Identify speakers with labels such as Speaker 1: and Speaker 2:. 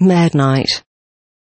Speaker 1: Mad night.